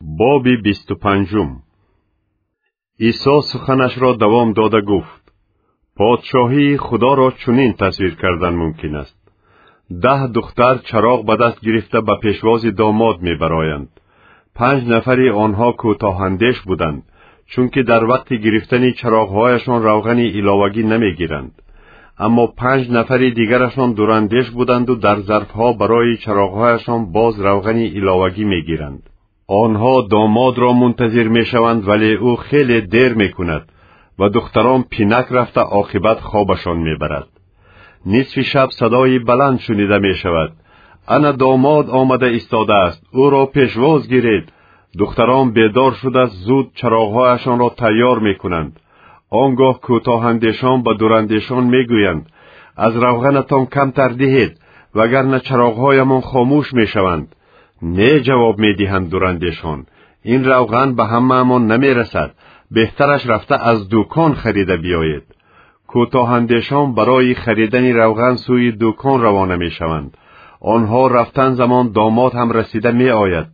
боби бисту панҷум исо суханашро давом дода гуфт. Подшоҳии худоро чунин тасвир кардан мумкин аст. Даҳ духтар чароғ ба даст гирифта ба пешвози домод мебароянд. Панҷ нафари онҳо кӯтоҳандеш буданд чунки дар вақти гирифтани чароғҳояшон равғани иловагӣ намегиранд. Аммо панҷ нафари дигарашон дурандеш буданду дар зарфҳо барои чароғҳояшон боз равғани иловагӣ мегиранд онҳо домодро мунтазир мешаванд вале ӯ хеле дер мекунад ва духтарон пинак рафта оқибат хобашон мебарад. Нисфи шаб садои баланд шунида мешавад. Ана домод омада истодааст ӯро пешвоз гиред. Духтарон бедор шуда зуд чароғҳояшонро тайёр мекунанд. Он гоҳ кӯтоҳандешон ба дурандешон мегӯянд. Аз равғанатон камтар диҳед вагарна чароғҳоямон хомӯш мешаванд не ҷавоб медиҳанд дурандешон. Ин равған ба ҳамаамон намерасад. Беҳтараш рафта аз дӯкон харида биёед. Кӯтоҳандешон барои харидани равған сӯи дӯкон равона мешаванд. Онҳо рафтан замон домод ҳам расида меояд.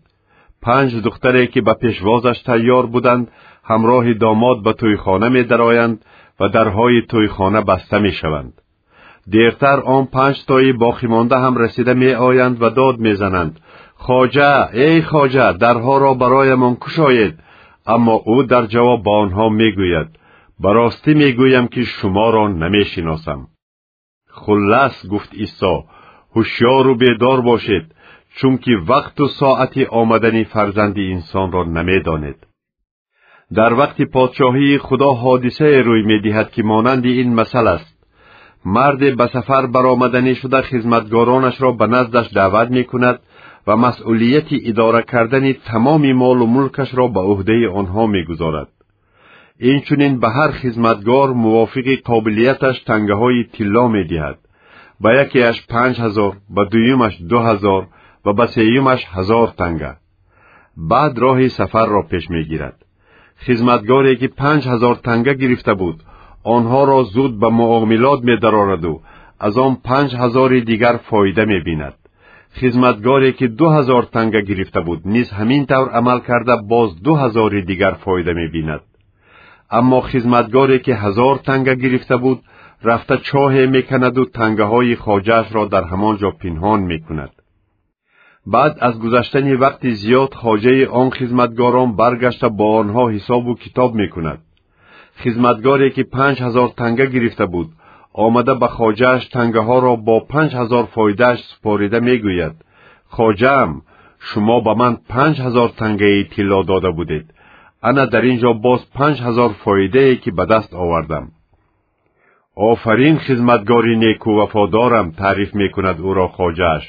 Панҷ духтаре ки ба пешвозаш тайёр буданд ҳамроҳи домод ба тӯйхона медароянд ва дарҳои тӯйхона баста мешаванд. Дертар он панҷтои боқимонда ҳам расида меоянд ва дод мезананд хоҷа эй хоҷа дарҳоро бароямон кушоед аммо ӯ дар ҷавоб ба онҳо мегӯяд. Ба ростӣ мегӯям ки шуморо намешиносам хуллас гуфт исо ҳушёру бедор бошед чунки вақту соати омадани фарзанди инсонро намедонед дар вақти подшоҳии худо ҳодисае рӯй медиҳад ки монанди ин масал аст. Марде ба сафар баромаданӣ шуда хизматгоронашро ба наздаш даъват мекунад ва масъулияти идора кардани тамоми молу мулкашро ба ӯҳдаи онҳо мегузорад. Инчунин ба ҳар хизматгор мувофиқи қобилияташ тангаҳои тилло медиҳад. Ба якеаш панҷ ҳазор ба дуюмаш ду ҳазор ва ба сеюмаш ҳазор танга. Баъд роҳи сафарро пеш мегирад. Хизматгоре ки панҷ ҳазор танга гирифта буд. Онҳоро зуд ба муомилот медарораду аз он панҷ ҳазори дигар фоида мебинад хизматгоре ки ду ҳазор танга гирифта буд низ ҳамин тавр амал карда боз ду ҳазори дигар фоида мебинад. Аммо хизматгоре ки ҳазор танга гирифта буд рафта чоҳе меканаду тангаҳои хоҷаашро дар ҳамон ҷо пинҳон мекунад. Баъд аз гузаштани вақти зиёд хоҷаи он хизматгорон баргашта бо онҳо ҳисобу китоб мекунад. Хизматгоре ки панҷ ҳазор танга гирифта буд омада ба хоҷааш тангаҳоро бо панҷ ҳазор фоидааш супорида мегӯяд. Хоҷаам шумо ба ман панҷ ҳазор тангаи тилло дода будед. Ана дар ин ҷо боз панҷ ҳазор фоидае ки ба даст овардам офарин хизматгори некувафодорам таъриф мекунад ӯро хоҷааш.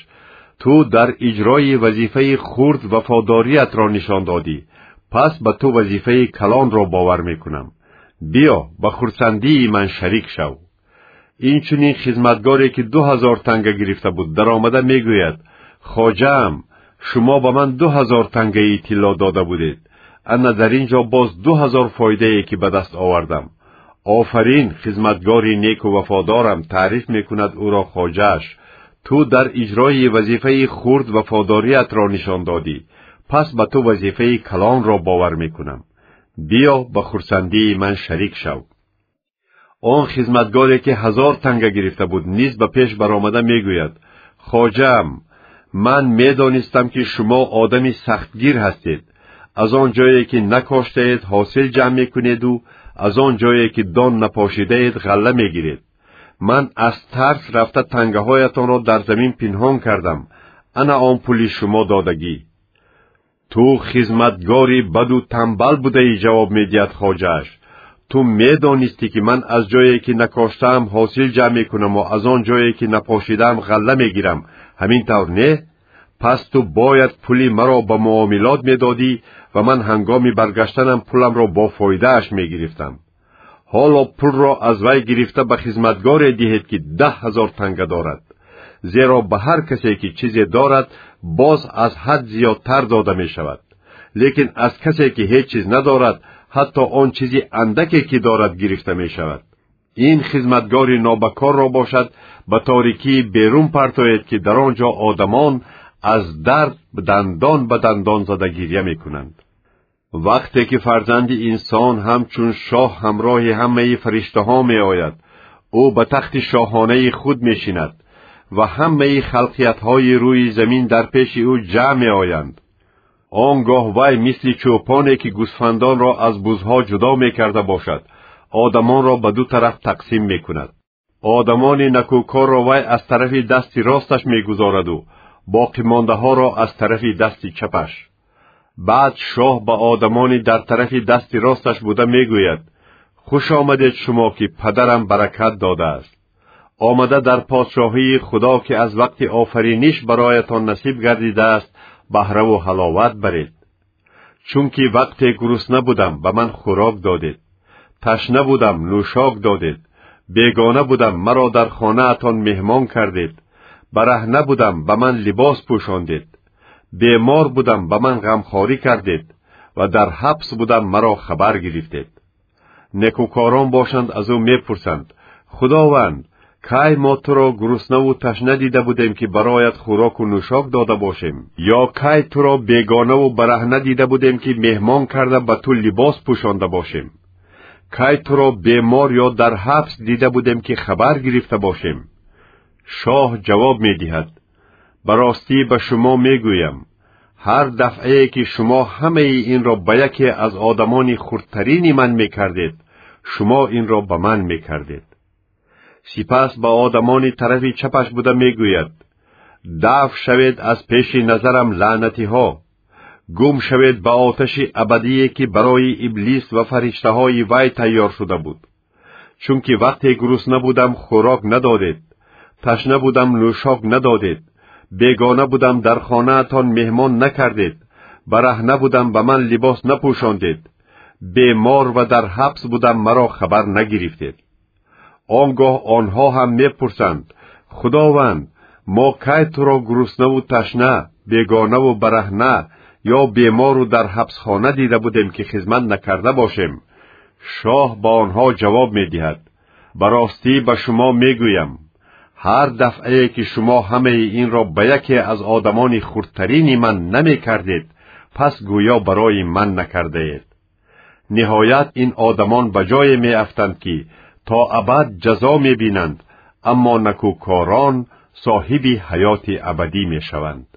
Ту дар иҷрои вазифаи хурд вафодориятро нишон додӣ. Пас ба ту вазифаи калонро бовар мекунам. Биё ба хурсандии ман шарик шав инчунин хизматгоре ки ду ҳазор танга гирифта буд даромада мегӯяд хоҷаам шумо ба ман ду ҳазор тангаи тилло дода будед ана дар ин ҷо боз ду ҳазор фоидае ки ба даст овардам офарин хизматгори неку вафодорам таъриф мекунад ӯро хоҷааш ту дар иҷрои вазифаи хурд вафодориятро нишон додӣ пас ба ту вазифаи калонро бовар мекунам биё ба хурсандии ман шарик шав он хизматгоре ки ҳазор танга гирифта буд низ ба пеш баромада мегӯяд. Хоҷаам ман медонистам ки шумо одами сахтгир ҳастед. Аз он ҷое ки накоштаед ҳосил ҷамъ мекунеду аз он ҷое ки дон напошидаед ғалла мегиред. Ман аз тарс рафта тангаҳоятонро дар замин пинҳон кардам. Ана он пули шумо додагӣ ту хизматгори баду тамбал будаӣ ҷавоб медиҳад хоҷааш ту медонистӣ ки ман аз ҷое ки накоштаам ҳосил ҷамъ мекунаму аз он ҷое ки напошидаам ғалла мегирам. Ҳамин тавр не. Пас ту бояд пули маро ба муомилот медодӣ ва ман ҳангоми баргаштанам пуламро бо фоидааш мегирифтам. Ҳоло пулро аз вай гирифта ба хизматгоре диҳед ки даҳ ҳазор танга дорад. Зеро ба ҳар касе ки чизе дорад боз аз ҳад зиёдтар дода мешавад. Лекин аз касе ки ҳеҷ чиз надорад ҳатто он чизи андаке ки дорад гирифта мешавад ин хизматгори нобакорро бошад ба торикии берун партоед ки дар он ҷо одамон аз дард дандон ба дандон зада гирья мекунанд вақте ки фарзанди инсон ҳамчун шоҳ ҳамроҳи ҳамаи фариштаҳо меояд ӯ ба тахти шоҳонаи худ мешинад ва ҳамаи халқиятҳои рӯи замин дар пеши ӯ ҷамъ меоянд он гоҳ вай мисли чӯпоне ки гӯсфандонро аз бузҳо ҷудо мекарда бошад. Одамонро ба ду тараф тақсим мекунад. Одамони накӯкорро вай аз тарафи дасти росташ мегузораду. Боқимондаҳоро аз тарафи дасти чапаш. Баъд шоҳ ба одамони дар тарафи дасти росташ буда мегӯяд. Хуш омадед шумо ки падарам баракат додааст. Омада дар подшоҳии худо ки аз вақти офариниш бароятон насиб гардидааст баҳраву ҳаловат баред. Чунки вақте гурусна будам ба ман хӯрок додед. Ташна будам нӯшок додед. Бегона будам маро дар хонаатон меҳмон кардед. Бараҳна будам ба ман либос пӯшондед. Бемор будам ба ман ғамхорӣ кардед. Ва дар ҳабс будам маро хабар гирифтед. Некӯкорон бошанд аз ӯ мепурсанд. Худованд кай мо туро гуруснаву ташна дида будем ки бароят хӯроку нӯшок дода бошем? Ё кай туро бегонаву бараҳна дида будем ки меҳмон карда ба ту либос пӯшонда бошем? Кай туро бемор ё дар ҳабс дида будем ки хабар гирифта бошем? Шоҳ ҷавоб медиҳад. Ба ростӣ ба шумо мегӯям. Ҳар дафъае ки шумо ҳамаи инро ба яке аз одамони хурдтарини ман мекардед шумо инро ба ман мекардед сипас ба одамони тарафи чапаш буда мегӯяд. Даф шавед аз пеши назарам лаънатиҳо. Гум шавед ба оташи абадие ки барои иблис ва фариштаҳои вай тайёр шуда буд. Чунки вақте гурусна будам хӯрок надодед. Ташна будам нӯшок надодед. Бегона будам дар хонаатон меҳмон накардед. Бараҳна будам ба ман либос напӯшондед. Бемор ва дар ҳабс будам маро хабар нагирифтед он гоҳ онҳо ҳам мепурсанд. Худованд мо кай туро гуруснаву ташна бегонаву бараҳна ё бемору дар ҳабсхона дида будем ки хизмат накарда бошем? Шоҳ ба онҳо ҷавоб медиҳад. Ба ростӣ ба шумо мегӯям. Ҳар дафъае ки шумо ҳамаи инро ба яке аз одамони хурдтарини ман намекардед пас гӯё барои ман накардаед ниҳоят ин одамон ба ҷое меафтанд ки то абад ҷазо мебинанд аммо накӯкорон соҳиби ҳаёти абадӣ мешаванд